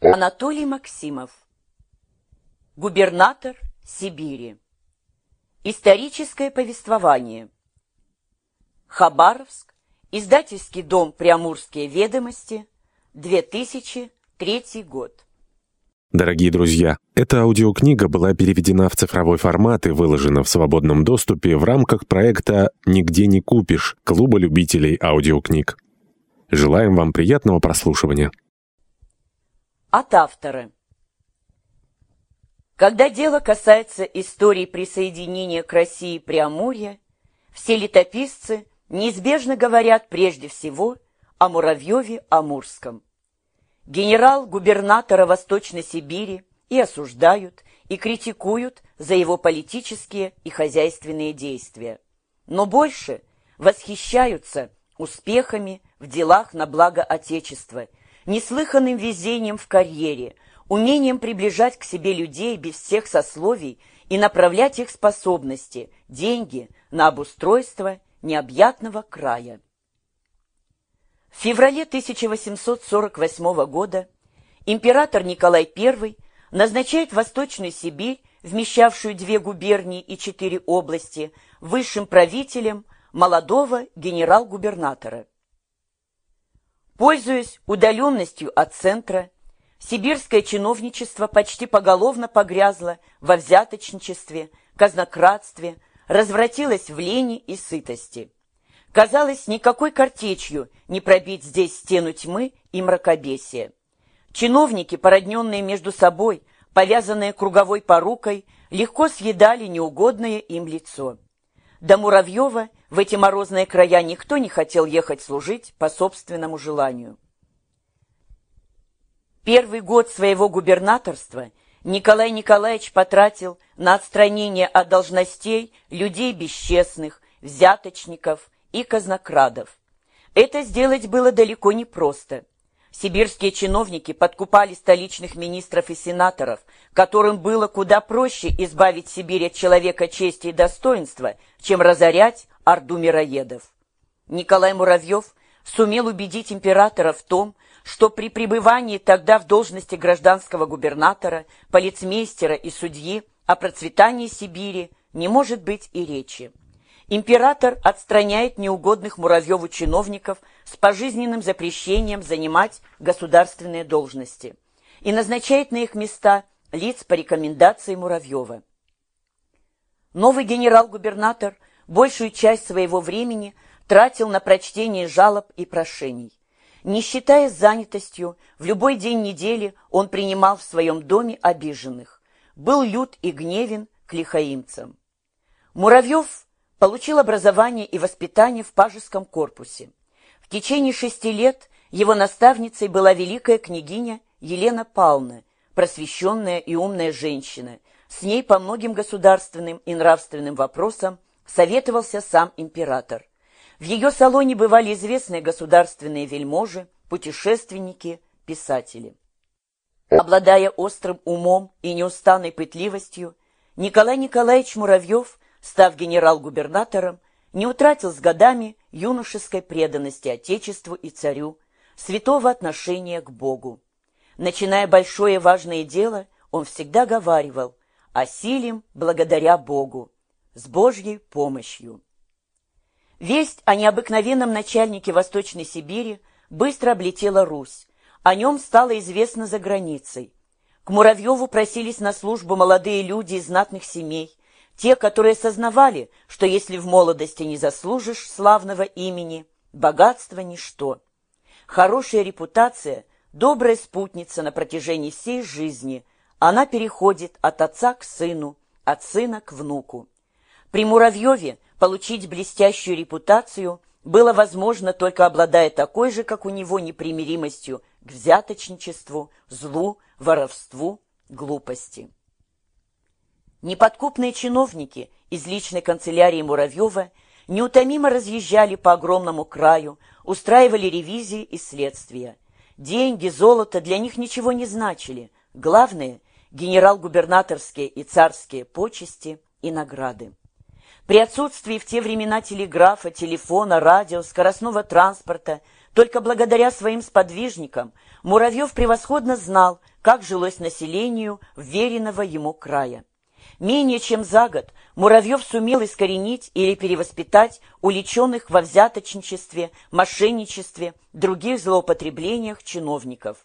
Анатолий Максимов Губернатор Сибири Историческое повествование Хабаровск Издательский дом «Приамурские ведомости» 2003 год Дорогие друзья, эта аудиокнига была переведена в цифровой формат и выложена в свободном доступе в рамках проекта «Нигде не купишь» Клуба любителей аудиокниг. Желаем вам приятного прослушивания. От автора. Когда дело касается истории присоединения к России Преамурья, все летописцы неизбежно говорят прежде всего о Муравьеве-Амурском генерал-губернатора Восточной Сибири и осуждают, и критикуют за его политические и хозяйственные действия. Но больше восхищаются успехами в делах на благо Отечества, неслыханным везением в карьере, умением приближать к себе людей без всех сословий и направлять их способности, деньги на обустройство необъятного края. В феврале 1848 года император Николай I назначает Восточную Сибирь, вмещавшую две губернии и четыре области, высшим правителем молодого генерал-губернатора. Пользуясь удаленностью от центра, сибирское чиновничество почти поголовно погрязло во взяточничестве, казнократстве, развратилось в лени и сытости. Казалось, никакой картечью не пробить здесь стену тьмы и мракобесия. Чиновники, породненные между собой, повязанные круговой порукой, легко съедали неугодное им лицо. До Муравьева в эти морозные края никто не хотел ехать служить по собственному желанию. Первый год своего губернаторства Николай Николаевич потратил на отстранение от должностей людей бесчестных, взяточников, и казнокрадов. Это сделать было далеко не просто. Сибирские чиновники подкупали столичных министров и сенаторов, которым было куда проще избавить Сибирь от человека чести и достоинства, чем разорять орду мироедов. Николай Муравьев сумел убедить императора в том, что при пребывании тогда в должности гражданского губернатора, полицмейстера и судьи о процветании Сибири не может быть и речи император отстраняет неугодных Муравьеву чиновников с пожизненным запрещением занимать государственные должности и назначает на их места лиц по рекомендации Муравьева. Новый генерал-губернатор большую часть своего времени тратил на прочтение жалоб и прошений. Не считаясь занятостью, в любой день недели он принимал в своем доме обиженных, был лют и гневен к лихаимцам. Муравьев получил образование и воспитание в пажеском корпусе. В течение шести лет его наставницей была великая княгиня Елена Павловна, просвещенная и умная женщина. С ней по многим государственным и нравственным вопросам советовался сам император. В ее салоне бывали известные государственные вельможи, путешественники, писатели. Обладая острым умом и неустанной пытливостью, Николай Николаевич Муравьев став генерал-губернатором, не утратил с годами юношеской преданности Отечеству и царю, святого отношения к Богу. Начиная большое важное дело, он всегда говаривал «осилим благодаря Богу, с Божьей помощью». Весть о необыкновенном начальнике Восточной Сибири быстро облетела Русь, о нем стало известно за границей. К Муравьеву просились на службу молодые люди из знатных семей, те, которые сознавали, что если в молодости не заслужишь славного имени, богатство – ничто. Хорошая репутация – добрая спутница на протяжении всей жизни. Она переходит от отца к сыну, от сына к внуку. При Муравьеве получить блестящую репутацию было возможно только обладая такой же, как у него, непримиримостью к взяточничеству, злу, воровству, глупости. Неподкупные чиновники из личной канцелярии Муравьева неутомимо разъезжали по огромному краю, устраивали ревизии и следствия. Деньги, золото для них ничего не значили. Главное – генерал-губернаторские и царские почести и награды. При отсутствии в те времена телеграфа, телефона, радио, скоростного транспорта Только благодаря своим сподвижникам Муравьев превосходно знал, как жилось населению веренного ему края. Менее чем за год Муравьев сумел искоренить или перевоспитать уличенных во взяточничестве, мошенничестве, других злоупотреблениях чиновников.